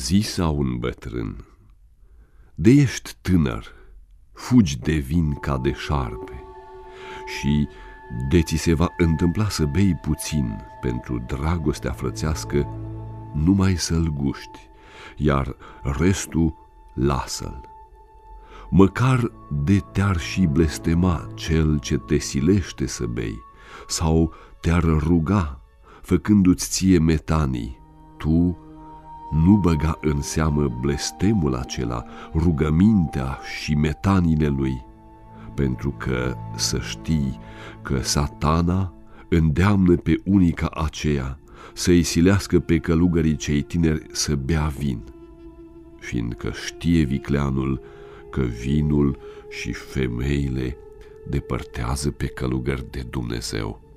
Zisa un bătrân, de ești tânăr, fugi de vin ca de șarpe și de ți se va întâmpla să bei puțin pentru dragostea frățească, numai să-l guști, iar restul lasă-l. Măcar de te-ar și blestema cel ce te silește să bei, sau te-ar ruga, făcându-ți ție metanii, tu nu băga în seamă blestemul acela, rugămintea și metanile lui, pentru că să știi că satana îndeamnă pe unica aceea să-i silească pe călugării cei tineri să bea vin, fiindcă știe vicleanul că vinul și femeile depărtează pe călugări de Dumnezeu.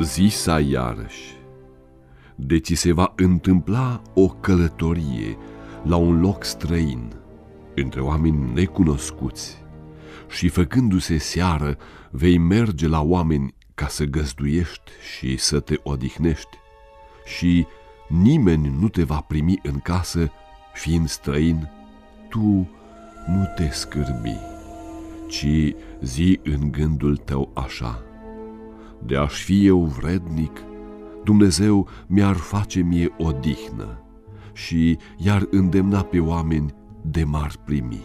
Zisa iarăși, de ți se va întâmpla o călătorie la un loc străin, între oameni necunoscuți, și făcându-se seară vei merge la oameni ca să găzduiești și să te odihnești, și nimeni nu te va primi în casă, fiind străin, tu nu te scârbi, ci zi în gândul tău așa – de aș fi eu vrednic, Dumnezeu mi-ar face mie odihnă și i-ar îndemna pe oameni de mar primi.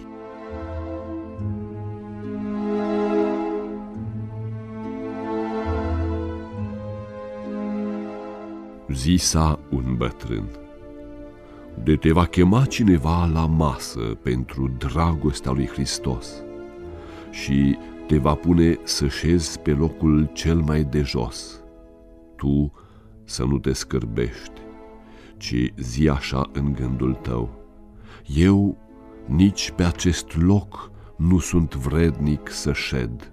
Zisa un bătrân, de te va chema cineva la masă pentru dragostea lui Hristos și te va pune să șezi pe locul cel mai de jos. Tu să nu te scârbești, ci zi așa în gândul tău. Eu nici pe acest loc nu sunt vrednic să șed,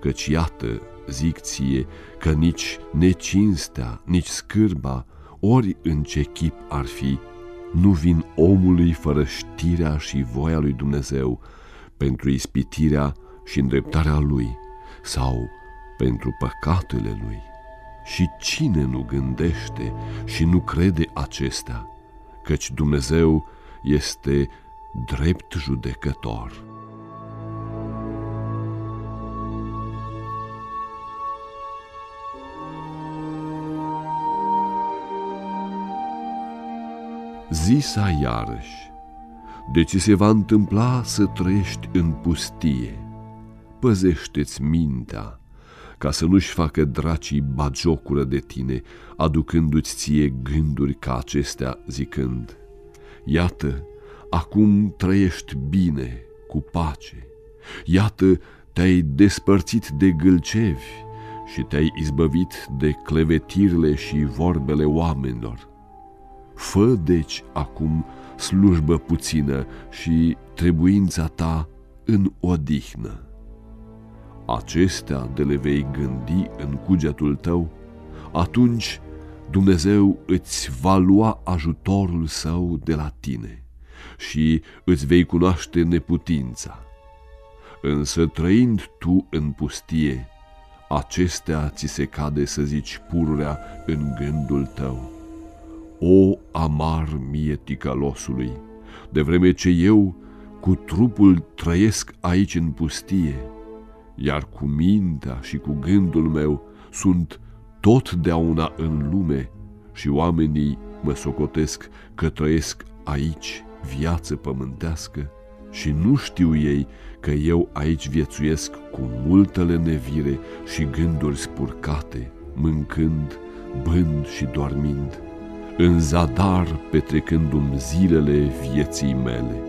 căci iată, zic ție, că nici necinstea, nici scârba, ori în ce chip ar fi, nu vin omului fără știrea și voia lui Dumnezeu pentru ispitirea și îndreptarea lui sau pentru păcatele lui. Și cine nu gândește și nu crede acestea, căci Dumnezeu este drept judecător. Zisa iarăși, de ce se va întâmpla să trăiești în pustie, păzește-ți mintea, ca să nu-și facă dracii bagiocură de tine, aducându-ți ție gânduri ca acestea, zicând, Iată, acum trăiești bine, cu pace, iată, te-ai despărțit de gâlcevi și te-ai izbăvit de clevetirile și vorbele oamenilor. Fă deci acum slujbă puțină și trebuința ta în odihnă acestea de le vei gândi în cugetul tău, atunci Dumnezeu îți va lua ajutorul său de la tine și îți vei cunoaște neputința. Însă trăind tu în pustie, acestea ți se cade să zici pururea în gândul tău. O amar mie ticălosului, de vreme ce eu cu trupul trăiesc aici în pustie, iar cu mintea și cu gândul meu sunt totdeauna în lume și oamenii mă socotesc că trăiesc aici viață pământească și nu știu ei că eu aici viețuiesc cu multă lenevire și gânduri spurcate, mâncând, bând și dormind, în zadar petrecându-mi zilele vieții mele.